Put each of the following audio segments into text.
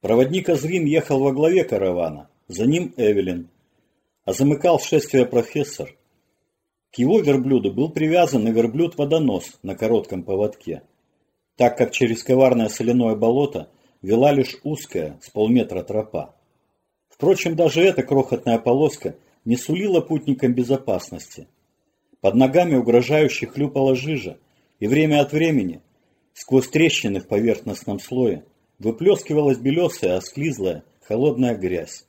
Проводник Азрим ехал во главе каравана, за ним Эвелин, а замыкал шествие профессор. К его верблюду был привязан и верблюд-водонос на коротком поводке, так как через коварное соляное болото вела лишь узкая, с полметра тропа. Впрочем, даже эта крохотная полоска не сулила путникам безопасности. Под ногами угрожающе хлюпала жижа, и время от времени, сквозь трещины в поверхностном слое, выплескивалась белесая, осклизлая, холодная грязь.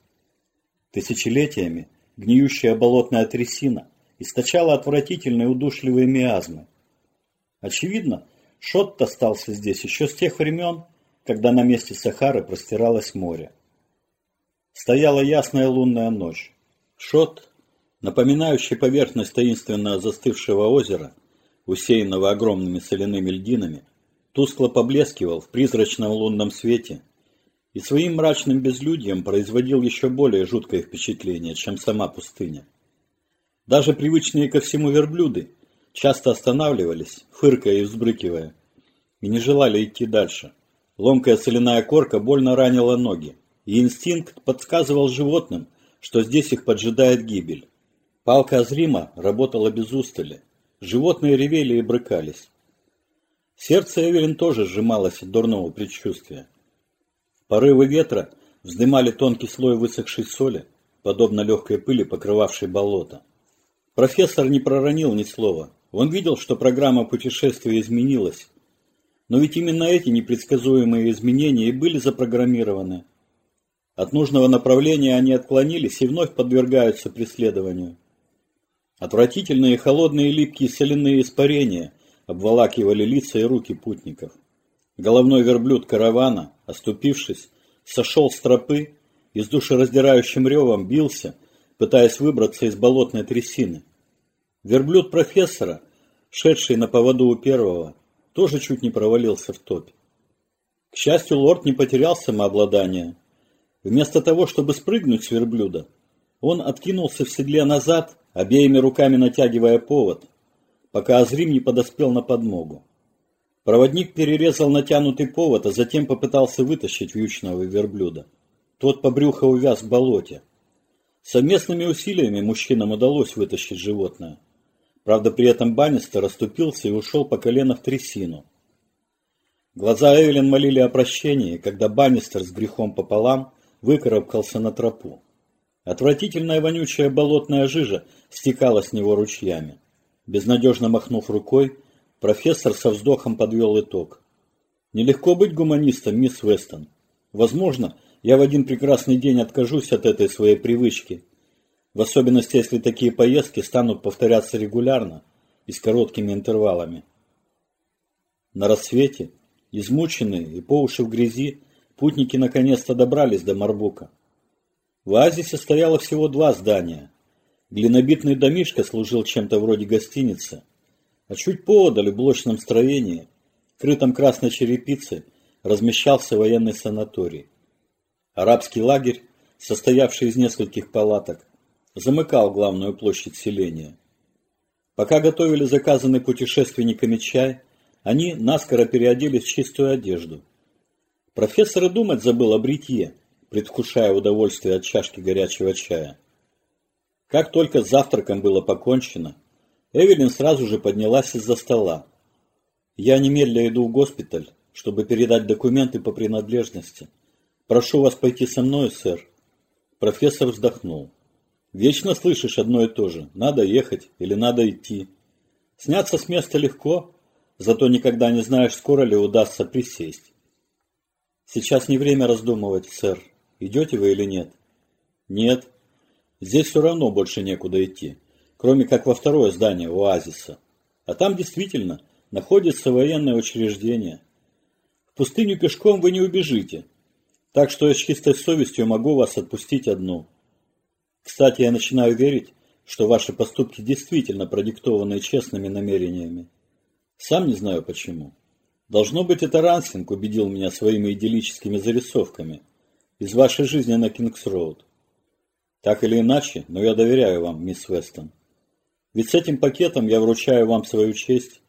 Тысячелетиями гниющая болотная трясина источала отвратительные удушливые миазмы. Очевидно, Шотт остался здесь еще с тех времен, когда на месте Сахары простиралось море. Стояла ясная лунная ночь. Шот, напоминающий поверхность таинственно застывшего озера, усеянного огромными соляными льдинами, тускло поблескивал в призрачном лунном свете и своим мрачным безлюдьем производил еще более жуткое впечатление, чем сама пустыня. Даже привычные ко всему верблюды часто останавливались, фыркая и взбрыкивая, и не желали идти дальше. Ломкая соляная корка больно ранила ноги, и инстинкт подсказывал животным, что здесь их поджидает гибель. Палка Азрима работала без устали. Животные ревели и брыкались. Сердце Эвелин тоже сжималось от дурного предчувствия. Порывы ветра вздымали тонкий слой высохшей соли, подобно легкой пыли, покрывавшей болото. Профессор не проронил ни слова. Он видел, что программа путешествия изменилась. Но ведь именно эти непредсказуемые изменения и были запрограммированы. От нужного направления они отклонились и вновь подвергаются преследованию. Отвратительные холодные липкие соляные испарения обволакивали лица и руки путников. Головной верблюд каравана, оступившись, сошел с тропы и с душераздирающим ревом бился, пытаясь выбраться из болотной трясины. Верблюд профессора, шедший на поводу у первого, тоже чуть не провалился в топь. К счастью, лорд не потерял самообладание. Вместо того, чтобы спрыгнуть с верблюда, он откинулся в седле назад, обеими руками натягивая повод, пока Азрим не подоспел на подмогу. Проводник перерезал натянутый повод, а затем попытался вытащить вьючного верблюда. Тот по брюхо увяз в болоте. Совместными усилиями мужчинам удалось вытащить животное. Правда, при этом Баннистер расступился и ушел по колено в трясину. Глаза Эвелин молили о прощении, когда Баннистер с грехом пополам выкарабкался на тропу. Отвратительная вонючая болотная жижа стекала с него ручьями. Безнадежно махнув рукой, профессор со вздохом подвел итог. Нелегко быть гуманистом, мисс Вестон. Возможно, я в один прекрасный день откажусь от этой своей привычки в особенности, если такие поездки станут повторяться регулярно и с короткими интервалами. На рассвете, измученные и по уши в грязи, путники наконец-то добрались до Марбука. В оазисе стояло всего два здания. Глинобитный домишко служил чем-то вроде гостиницы, а чуть поодаль в блочном строении, крытом красной черепицы, размещался военный санаторий. Арабский лагерь, состоявший из нескольких палаток, замыкал главную площадь селения. Пока готовили заказанный путешественниками чай, они наскоро переоделись в чистую одежду. Профессор и думать забыл о бритье, предвкушая удовольствие от чашки горячего чая. Как только с завтраком было покончено, Эвелин сразу же поднялась из-за стола. «Я немедля иду в госпиталь, чтобы передать документы по принадлежности. Прошу вас пойти со мной, сэр». Профессор вздохнул. Вечно слышишь одно и то же. Надо ехать или надо идти. Сняться с места легко, зато никогда не знаешь, скоро ли удастся присесть. Сейчас не время раздумывать, сэр. Идете вы или нет? Нет. Здесь все равно больше некуда идти, кроме как во второе здание оазиса. А там действительно находится военное учреждение. В пустыню пешком вы не убежите, так что я с чистой совестью могу вас отпустить одну. Кстати, я начинаю верить, что ваши поступки действительно продиктованы честными намерениями. Сам не знаю почему. Должно быть, это Рансинг убедил меня своими идиллическими зарисовками из вашей жизни на Кингс-Роуд. Так или иначе, но я доверяю вам, мисс Вестон. Ведь с этим пакетом я вручаю вам свою честь.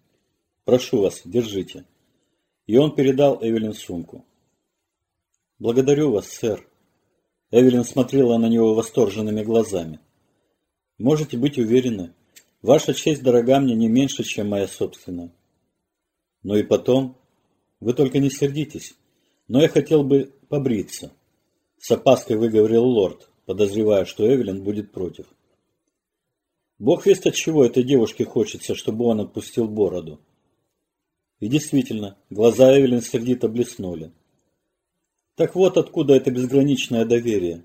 Прошу вас, держите. И он передал Эвелин сумку. Благодарю вас, сэр. Эвелин смотрела на него восторженными глазами. Можете быть уверены, ваша честь дорога мне не меньше, чем моя собственная. Но и потом, вы только не сердитесь, но я хотел бы побриться. С опаской выговорил лорд, подозревая, что Эвелин будет против. Бог весть от чего этой девушке хочется, чтобы он отпустил бороду. И действительно, глаза Эвелин сердито блеснули. Так вот откуда это безграничное доверие.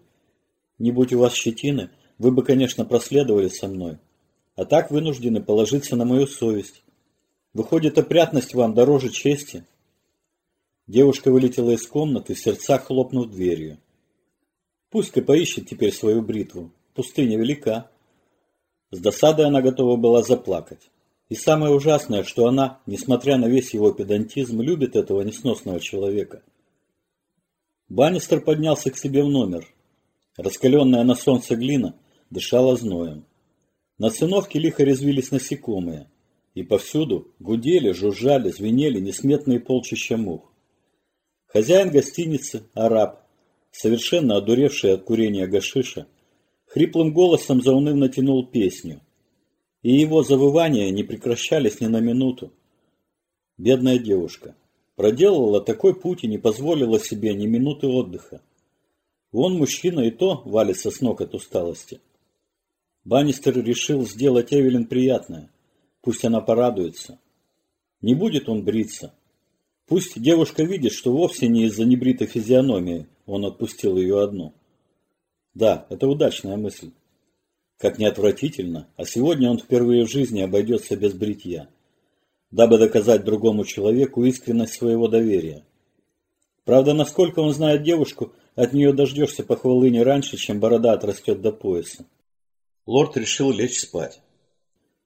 Не будь у вас щетины, вы бы, конечно, проследовали со мной. А так вынуждены положиться на мою совесть. Выходит, опрятность вам дороже чести. Девушка вылетела из комнаты, в сердцах хлопнув дверью. Пусть-ка поищет теперь свою бритву. Пустыня велика. С досадой она готова была заплакать. И самое ужасное, что она, несмотря на весь его педантизм, любит этого несносного человека – Баннистер поднялся к себе в номер. Раскаленная на солнце глина дышала зноем. На циновке лихо резвились насекомые, и повсюду гудели, жужжали, звенели несметные полчища мух. Хозяин гостиницы, араб, совершенно одуревший от курения гашиша, хриплым голосом заунывно тянул песню, и его завывания не прекращались ни на минуту. Бедная девушка. Проделала такой путь и не позволила себе ни минуты отдыха. Вон мужчина и то валится с ног от усталости. Баннистер решил сделать Эвелин приятное. Пусть она порадуется. Не будет он бриться. Пусть девушка видит, что вовсе не из-за небритой физиономии он отпустил ее одну. Да, это удачная мысль. Как не отвратительно, а сегодня он впервые в жизни обойдется без бритья дабы доказать другому человеку искренность своего доверия. Правда, насколько он знает девушку, от нее дождешься похвалы не раньше, чем борода отрастет до пояса. Лорд решил лечь спать.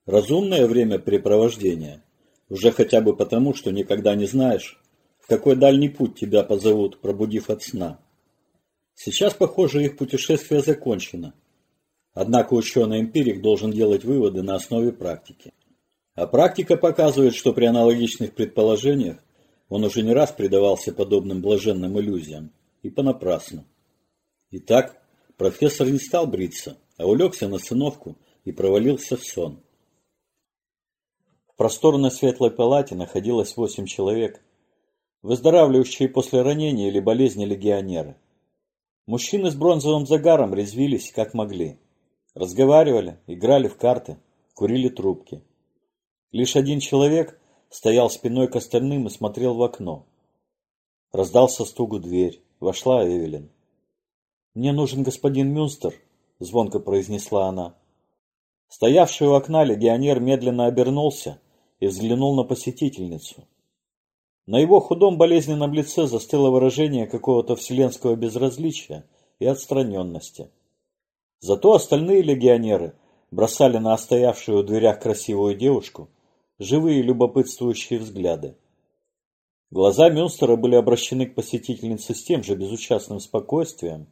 Разумное времяпрепровождение, уже хотя бы потому, что никогда не знаешь, в какой дальний путь тебя позовут, пробудив от сна. Сейчас, похоже, их путешествие закончено. Однако ученый-эмпирик должен делать выводы на основе практики. А практика показывает, что при аналогичных предположениях он уже не раз предавался подобным блаженным иллюзиям, и понапрасну. Итак, профессор не стал бриться, а улегся на сыновку и провалился в сон. В просторной светлой палате находилось восемь человек, выздоравливающие после ранения или болезни легионеры. Мужчины с бронзовым загаром резвились, как могли. Разговаривали, играли в карты, курили трубки. Лишь один человек стоял спиной к остальным и смотрел в окно. Раздался стук в дверь. Вошла Эвелин. «Мне нужен господин Мюнстер», — звонко произнесла она. Стоявший у окна легионер медленно обернулся и взглянул на посетительницу. На его худом болезненном лице застыло выражение какого-то вселенского безразличия и отстраненности. Зато остальные легионеры бросали на стоявшую у дверях красивую девушку живые любопытствующие взгляды. Глаза Мюнстера были обращены к посетительнице с тем же безучастным спокойствием,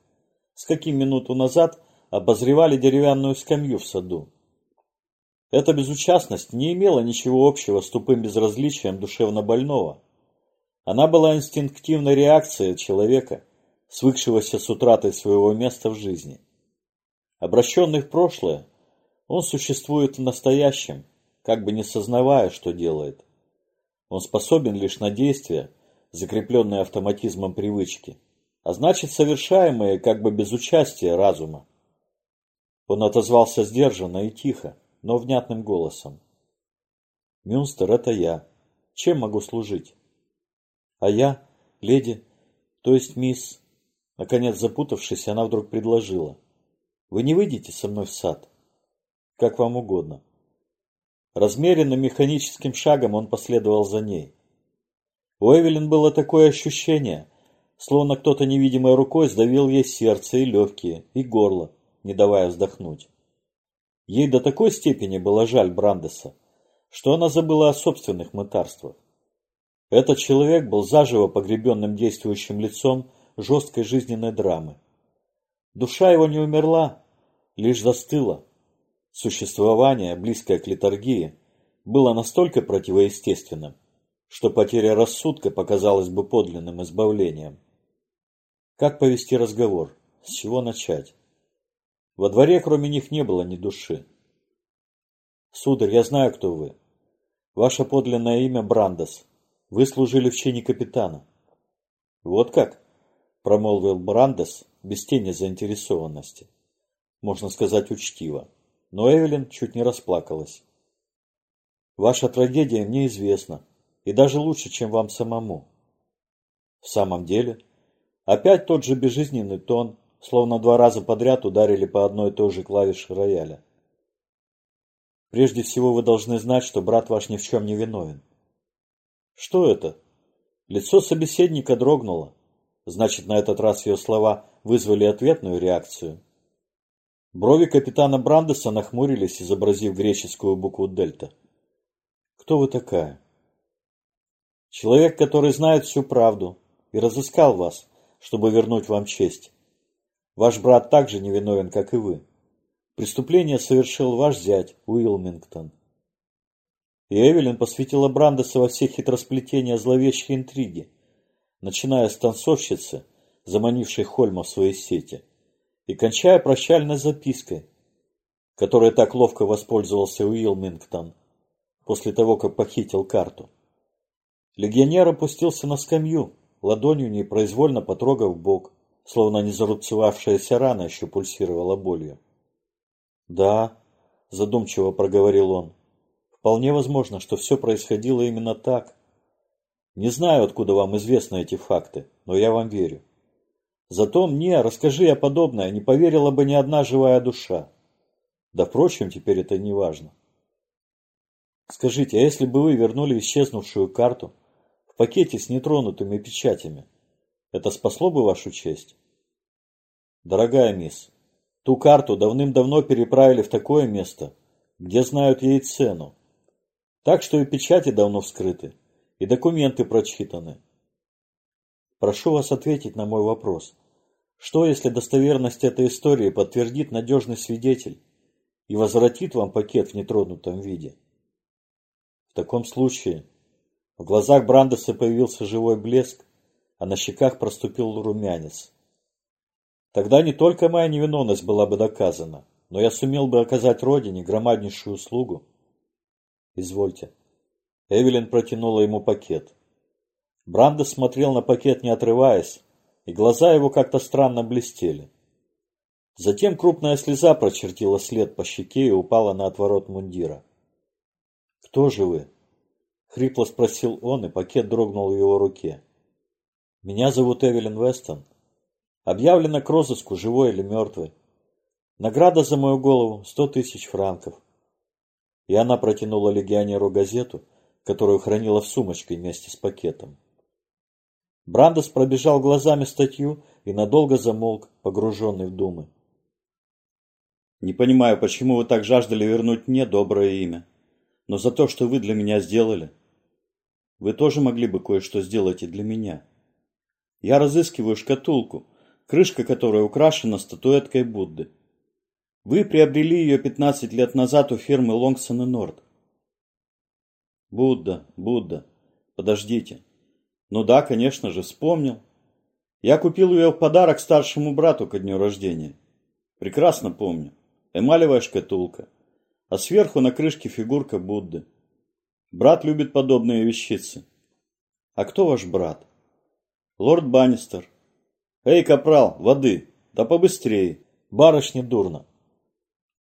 с каким минуту назад обозревали деревянную скамью в саду. Эта безучастность не имела ничего общего с тупым безразличием душевно больного. Она была инстинктивной реакцией человека, свыкшегося с утратой своего места в жизни. Обращенный в прошлое, он существует в настоящем, как бы не сознавая, что делает. Он способен лишь на действия, закрепленные автоматизмом привычки, а значит совершаемые как бы без участия разума. Он отозвался сдержанно и тихо, но внятным голосом. «Мюнстер, это я. Чем могу служить?» «А я, леди, то есть мисс...» Наконец запутавшись, она вдруг предложила. «Вы не выйдете со мной в сад?» «Как вам угодно». Размеренным механическим шагом он последовал за ней. У Эвелин было такое ощущение, словно кто-то невидимой рукой сдавил ей сердце и легкие, и горло, не давая вздохнуть. Ей до такой степени было жаль Брандеса, что она забыла о собственных мытарствах. Этот человек был заживо погребенным действующим лицом жесткой жизненной драмы. Душа его не умерла, лишь застыла, Существование, близкое к литургии, было настолько противоестественным, что потеря рассудка показалась бы подлинным избавлением. Как повести разговор? С чего начать? Во дворе кроме них не было ни души. Сударь, я знаю, кто вы. Ваше подлинное имя Брандес. Вы служили в чине капитана. Вот как? Промолвил Брандес без тени заинтересованности. Можно сказать учтиво. Но Эвелин чуть не расплакалась. Ваша трагедия мне известна, и даже лучше, чем вам самому. В самом деле, опять тот же безжизненный тон, словно два раза подряд ударили по одной и той же клавише рояля. Прежде всего вы должны знать, что брат ваш ни в чем не виновен. Что это? Лицо собеседника дрогнуло. Значит, на этот раз ее слова вызвали ответную реакцию. Брови капитана Брандеса нахмурились, изобразив греческую букву «дельта». «Кто вы такая?» «Человек, который знает всю правду и разыскал вас, чтобы вернуть вам честь. Ваш брат также невиновен, как и вы. Преступление совершил ваш зять Уилмингтон. И Эвелин посвятила Брандеса во все хитросплетения зловещей интриги, начиная с танцовщицы, заманившей Хольма в свои сети, и кончая прощальной запиской, которой так ловко воспользовался Уилмингтон после того, как похитил карту. Легионер опустился на скамью, ладонью непроизвольно потрогав бок, словно незарубцевавшаяся рана еще пульсировала болью. «Да», – задумчиво проговорил он, – «вполне возможно, что все происходило именно так. Не знаю, откуда вам известны эти факты, но я вам верю. Зато мне, расскажи я подобное, не поверила бы ни одна живая душа. Да, впрочем, теперь это не важно. Скажите, а если бы вы вернули исчезнувшую карту в пакете с нетронутыми печатями, это спасло бы вашу честь? Дорогая мисс, Ту карту давным-давно переправили в такое место, где знают ей цену. Так что и печати давно вскрыты, и документы прочитаны. Прошу вас ответить на мой вопрос. Что, если достоверность этой истории подтвердит надежный свидетель и возвратит вам пакет в нетронутом виде? В таком случае в глазах Брандеса появился живой блеск, а на щеках проступил румянец. Тогда не только моя невиновность была бы доказана, но я сумел бы оказать Родине громаднейшую услугу. Извольте. Эвелин протянула ему пакет. Брандес смотрел на пакет, не отрываясь, и глаза его как-то странно блестели. Затем крупная слеза прочертила след по щеке и упала на отворот мундира. «Кто же вы?» — хрипло спросил он, и пакет дрогнул в его руке. «Меня зовут Эвелин Вестон. Объявлено к розыску, живой или мертвый. Награда за мою голову – сто тысяч франков. И она протянула легионеру газету, которую хранила в сумочке вместе с пакетом. Брандес пробежал глазами статью и надолго замолк, погруженный в думы. «Не понимаю, почему вы так жаждали вернуть мне доброе имя, но за то, что вы для меня сделали, вы тоже могли бы кое-что сделать и для меня. Я разыскиваю шкатулку, крышка которой украшена статуэткой Будды. Вы приобрели ее 15 лет назад у фирмы Лонгсон и Норд. Будда, Будда. Подождите. Ну да, конечно же, вспомнил. Я купил ее в подарок старшему брату ко дню рождения. Прекрасно помню. Эмалевая шкатулка. А сверху на крышке фигурка Будды. Брат любит подобные вещицы. А кто ваш брат? Лорд Баннистер. «Эй, капрал, воды! Да побыстрее! Барышне дурно!»